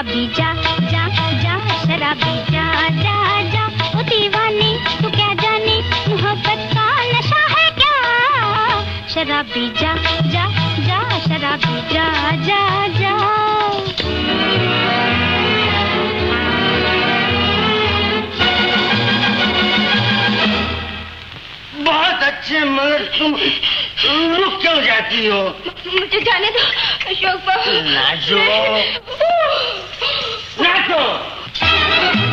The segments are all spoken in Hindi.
शराबी, जा जा जा, शराबी, जा जा जा। ओ दीवानी, तू क्या जाने, मोहब्बत का नशा है क्या? शराबी, जा जा जा, शराबी, जा जा जा। बहुत अच्छे मगर तुम रुक क्यों जाती हो? मुझे जाने दो अशोक बाबू। नाचो। नाचो।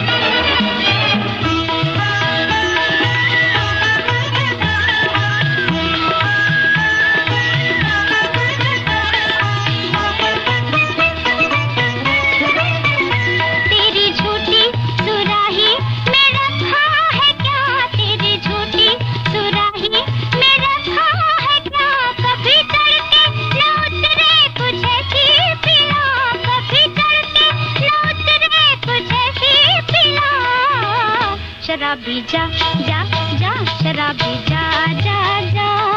शराबी जा जा जा शराबी जा जा जा।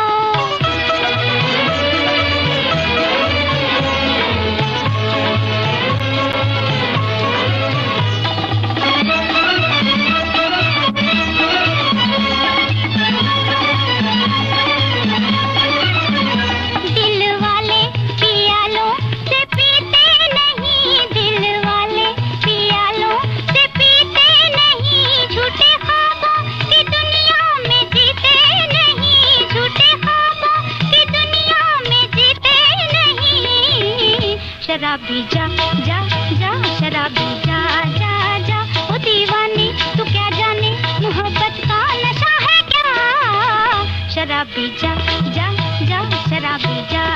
शराबी, जा जा जा, शराबी, जा जा जा। ओ दीवानी, तू क्या जाने? मोहब्बत का नशा है क्या? शराबी, जा जा जा, शराबी, जा।